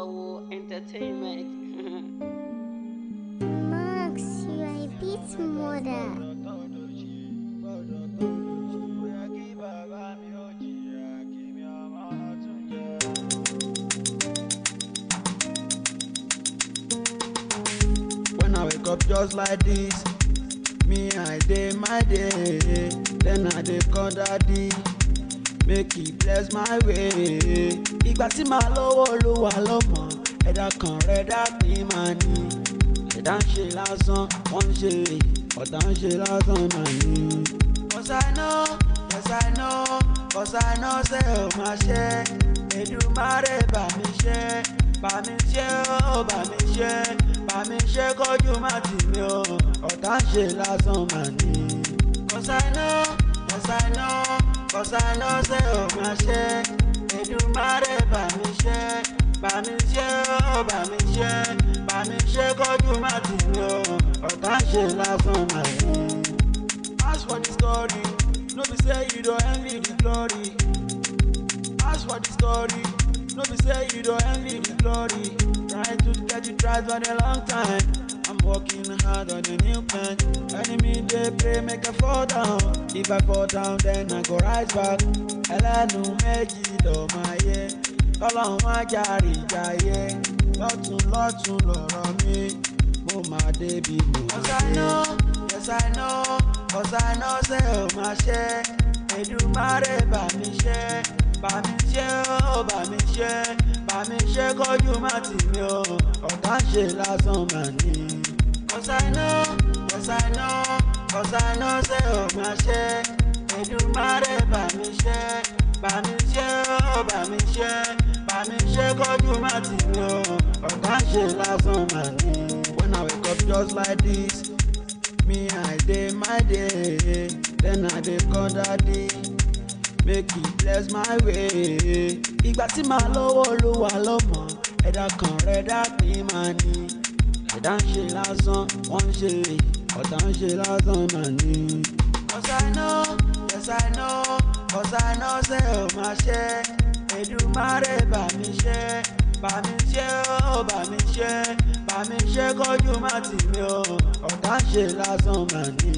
our entertainment. Max, you are a bit I wake up just like this. Me, I day my day. Then I day call daddy. make he bless my way. ìgbà tí màá lọ́wọ́ ló wà lọ́mọ ẹ̀dá kan rẹ̀dá ní màá ní. ẹ̀dá ń ṣe lásán wọ́n ń ṣe ọ̀tá ń ṣe lásán màá ní. cause I know yes I know cause I know ṣe ò máa ṣe Èdùmàrè bá mi ṣe bá mi ṣe ó bá mi ṣe bá mi ṣe kọjú má tì mí o ọ̀tá ń ṣe lásán màá ní. cause I know. Cause I know, cause I know say o ma ṣe. Èdùmàrè bá mi ṣe. Bá mi ṣe o, bá mi ṣe. Bá mi ṣe kójú má ti mi o. Ọ̀tá ṣe lásán máa ní. Ask for the story, nobody say you don't envy the glory. Ask for the story, nobody say you don't envy the glory. Trying to get you, tried for a long time working hard on a new plan. Enemy they pray, make a fall down. If I fall down, then I go rise back. Ẹlẹ́nu méjì ló máa yé. Ọlọ́run á jàre jàyé. Lọ́tún lọ́tún lọ̀rọ̀ mi. Mo máa débi mo ṣe. Cause I know, yes I know, cause I know ṣé o oh, máa ṣe. Èdùmàrè bá mi ṣe, bá mi ṣe ó oh, bá mi ṣe jẹ́ kọ́jú má tì mí o ọ̀tá ṣe lásán mà ní. kọ̀sáná kọ̀sáná kọ̀sáná ṣe ò máa ṣe Èdùmàrè bà mí ṣe bà mí ṣe ó bà mí ṣe bà mí ṣe kọ́jú má tì mí o ọ̀tá ṣe lásán mà ní. When I wake up just like this me I dey my day then I dey call daddy make he bless my way. ìgbà tí màá lọ́wọ́ ló wà lọ́mọ ẹ̀dá kan rẹ̀ dá ní màá ní. ẹ̀dá ń ṣe lásán wọ́n ń ṣe ọ̀tá ń ṣe lásán màá ní. cause I know yes I know cause I know ṣe ò máa ṣe Èdùmàrè bá mi ṣe bá mi ṣe ó bá mi ṣe bá mi ṣe kọjú má tì mí o ọ̀tá ń ṣe lásán màá ní.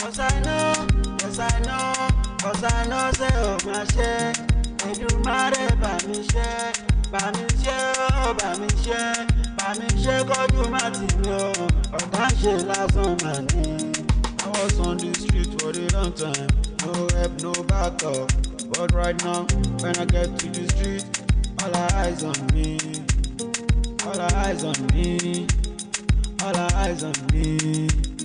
Cause I know, yes I know, cause I know say oh my share. They do matter by me share, by me share, oh by me share, by me share cause you my team oh. that shit last on my knee. I was on the street for a long time, no help, no backup. But right now, when I get to the street, all eyes on me, all eyes on me, all eyes on me.